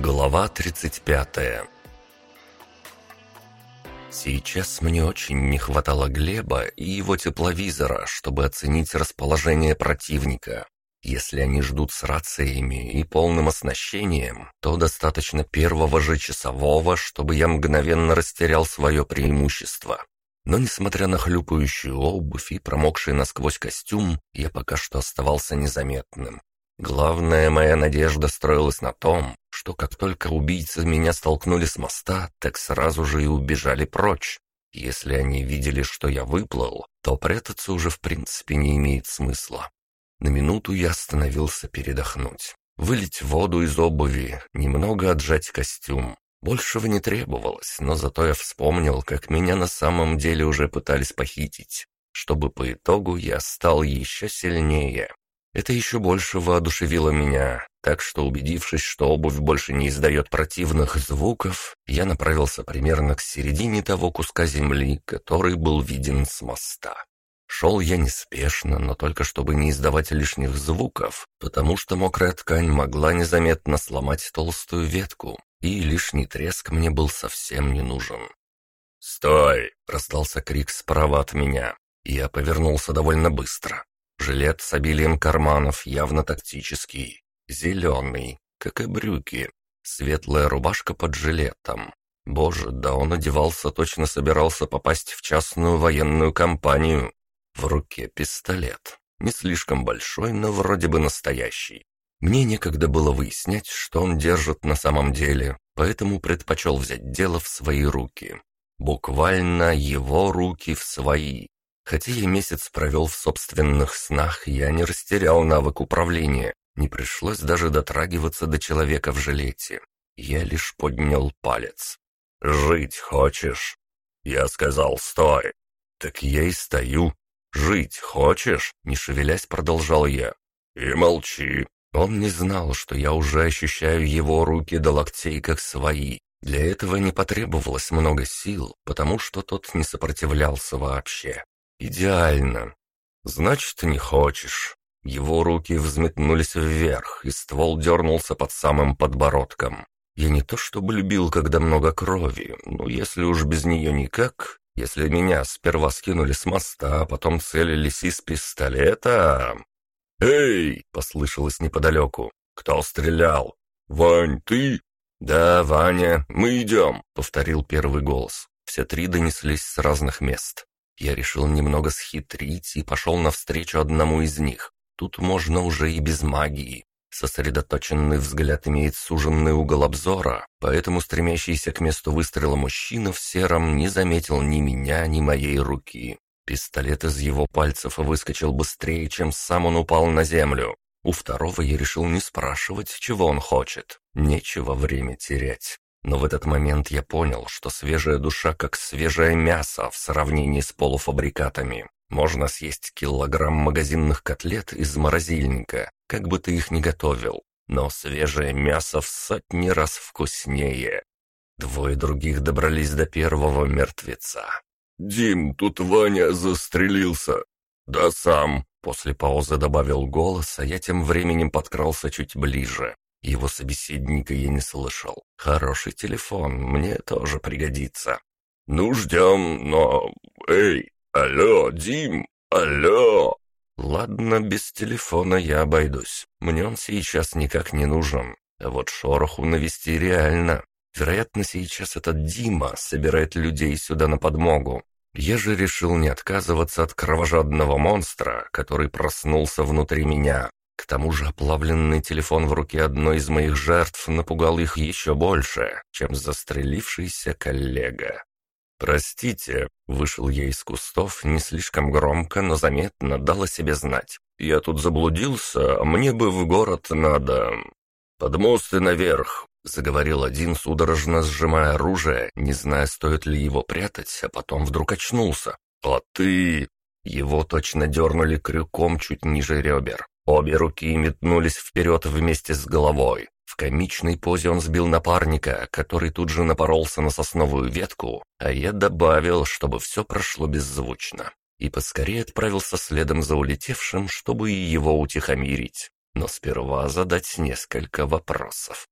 Глава 35 Сейчас мне очень не хватало Глеба и его тепловизора, чтобы оценить расположение противника. Если они ждут с рациями и полным оснащением, то достаточно первого же часового, чтобы я мгновенно растерял свое преимущество. Но несмотря на хлюпающую обувь и промокший насквозь костюм, я пока что оставался незаметным. Главная моя надежда строилась на том, что как только убийцы меня столкнули с моста, так сразу же и убежали прочь. Если они видели, что я выплыл, то прятаться уже в принципе не имеет смысла. На минуту я остановился передохнуть. Вылить воду из обуви, немного отжать костюм. Большего не требовалось, но зато я вспомнил, как меня на самом деле уже пытались похитить, чтобы по итогу я стал еще сильнее. Это еще больше воодушевило меня, так что, убедившись, что обувь больше не издает противных звуков, я направился примерно к середине того куска земли, который был виден с моста. Шел я неспешно, но только чтобы не издавать лишних звуков, потому что мокрая ткань могла незаметно сломать толстую ветку, и лишний треск мне был совсем не нужен. «Стой!» — раздался крик справа от меня. Я повернулся довольно быстро. Жилет с обилием карманов, явно тактический. Зеленый, как и брюки. Светлая рубашка под жилетом. Боже, да он одевался, точно собирался попасть в частную военную компанию. В руке пистолет. Не слишком большой, но вроде бы настоящий. Мне некогда было выяснять, что он держит на самом деле, поэтому предпочел взять дело в свои руки. Буквально его руки в свои. Хотя я месяц провел в собственных снах, я не растерял навык управления. Не пришлось даже дотрагиваться до человека в жилете. Я лишь поднял палец. «Жить хочешь?» Я сказал «стой». «Так я и стою». «Жить хочешь?» Не шевелясь, продолжал я. «И молчи». Он не знал, что я уже ощущаю его руки до локтей как свои. Для этого не потребовалось много сил, потому что тот не сопротивлялся вообще. «Идеально. Значит, не хочешь». Его руки взметнулись вверх, и ствол дернулся под самым подбородком. Я не то чтобы любил, когда много крови, но если уж без нее никак, если меня сперва скинули с моста, а потом целились из пистолета... «Эй!» — послышалось неподалеку. «Кто стрелял?» «Вань, ты?» «Да, Ваня, мы идем», — повторил первый голос. Все три донеслись с разных мест. Я решил немного схитрить и пошел навстречу одному из них. Тут можно уже и без магии. Сосредоточенный взгляд имеет суженный угол обзора, поэтому стремящийся к месту выстрела мужчина в сером не заметил ни меня, ни моей руки. Пистолет из его пальцев выскочил быстрее, чем сам он упал на землю. У второго я решил не спрашивать, чего он хочет. Нечего время терять. Но в этот момент я понял, что свежая душа как свежее мясо в сравнении с полуфабрикатами. Можно съесть килограмм магазинных котлет из морозильника, как бы ты их ни готовил. Но свежее мясо в сотни раз вкуснее. Двое других добрались до первого мертвеца. «Дим, тут Ваня застрелился». «Да сам», — после паузы добавил голос, а я тем временем подкрался чуть ближе. Его собеседника я не слышал. Хороший телефон, мне тоже пригодится. Ну, ждем, но... Эй, алло, Дим, алло! Ладно, без телефона я обойдусь. Мне он сейчас никак не нужен. А вот шороху навести реально. Вероятно, сейчас этот Дима собирает людей сюда на подмогу. Я же решил не отказываться от кровожадного монстра, который проснулся внутри меня. К тому же оплавленный телефон в руке одной из моих жертв напугал их еще больше, чем застрелившийся коллега. «Простите», — вышел я из кустов не слишком громко, но заметно дал о себе знать. «Я тут заблудился, а мне бы в город надо...» «Под мост и наверх», — заговорил один, судорожно сжимая оружие, не зная, стоит ли его прятать, а потом вдруг очнулся. «А ты...» Его точно дернули крюком чуть ниже ребер. Обе руки метнулись вперед вместе с головой. Комичной позе он сбил напарника, который тут же напоролся на сосновую ветку, а я добавил, чтобы все прошло беззвучно. И поскорее отправился следом за улетевшим, чтобы его утихомирить. Но сперва задать несколько вопросов.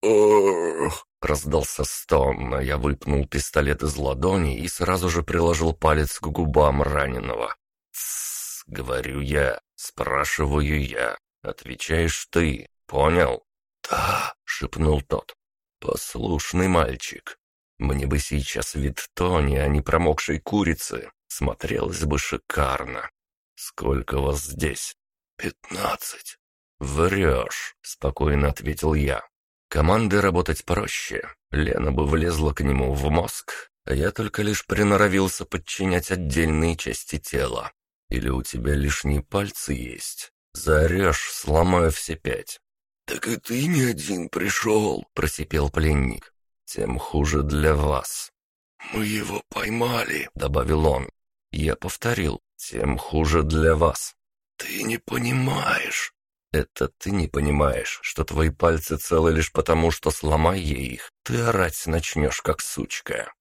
«Ох!» — раздался стон, а я выпнул пистолет из ладони и сразу же приложил палец к губам раненого. «Тссс!» — говорю я, спрашиваю я. Отвечаешь ты, понял? «Да!» — шепнул тот. «Послушный мальчик. Мне бы сейчас вид Тони, а не промокшей курицы. Смотрелось бы шикарно. Сколько вас здесь?» «Пятнадцать». «Врешь», — спокойно ответил я. Команды работать проще. Лена бы влезла к нему в мозг, а я только лишь приноровился подчинять отдельные части тела. Или у тебя лишние пальцы есть? Заорешь, сломаю все пять. «Так и ты не один пришел», — просипел пленник. «Тем хуже для вас». «Мы его поймали», — добавил он. Я повторил, «Тем хуже для вас». «Ты не понимаешь». Это ты не понимаешь, что твои пальцы целы лишь потому, что сломай ей их, ты орать начнешь, как сучка.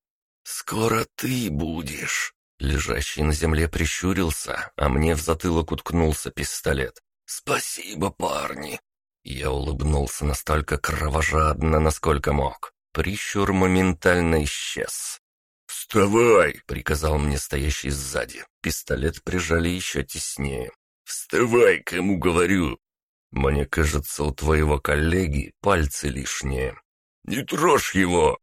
Скоро ты будешь. Лежащий на земле прищурился, а мне в затылок уткнулся пистолет. «Спасибо, парни!» Я улыбнулся настолько кровожадно, насколько мог. Прищур моментально исчез. «Вставай!» — приказал мне стоящий сзади. Пистолет прижали еще теснее. «Вставай, кому говорю!» «Мне кажется, у твоего коллеги пальцы лишние». «Не трожь его!»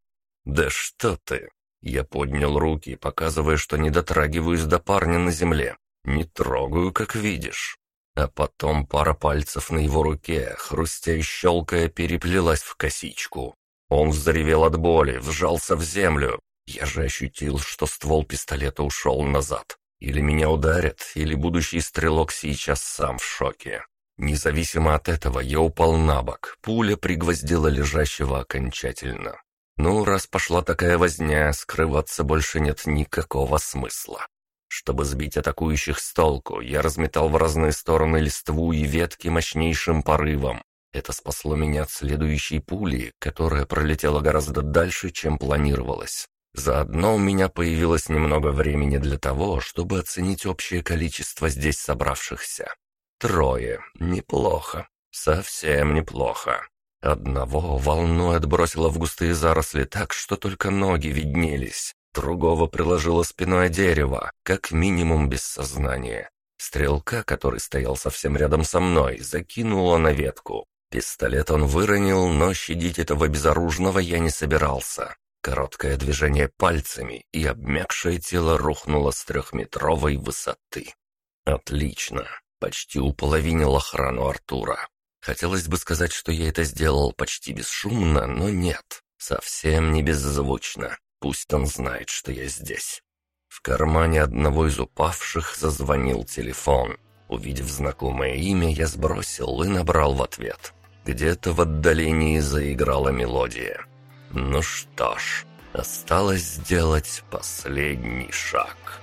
«Да что ты!» Я поднял руки, показывая, что не дотрагиваюсь до парня на земле. «Не трогаю, как видишь». А потом пара пальцев на его руке, хрустя и щелкая, переплелась в косичку. Он взревел от боли, вжался в землю. Я же ощутил, что ствол пистолета ушел назад. Или меня ударят, или будущий стрелок сейчас сам в шоке. Независимо от этого, я упал на бок. Пуля пригвоздила лежащего окончательно. Ну, раз пошла такая возня, скрываться больше нет никакого смысла. Чтобы сбить атакующих с толку, я разметал в разные стороны листву и ветки мощнейшим порывом. Это спасло меня от следующей пули, которая пролетела гораздо дальше, чем планировалось. Заодно у меня появилось немного времени для того, чтобы оценить общее количество здесь собравшихся. Трое. Неплохо. Совсем неплохо. Одного волной отбросило в густые заросли так, что только ноги виднелись. Другого приложило спиной о дерево, как минимум без сознания. Стрелка, который стоял совсем рядом со мной, закинула на ветку. Пистолет он выронил, но щадить этого безоружного я не собирался. Короткое движение пальцами, и обмякшее тело рухнуло с трехметровой высоты. Отлично. Почти уполовинил охрану Артура. Хотелось бы сказать, что я это сделал почти бесшумно, но нет. Совсем не беззвучно. Пусть он знает, что я здесь. В кармане одного из упавших зазвонил телефон. Увидев знакомое имя, я сбросил и набрал в ответ. Где-то в отдалении заиграла мелодия. Ну что ж, осталось сделать последний шаг.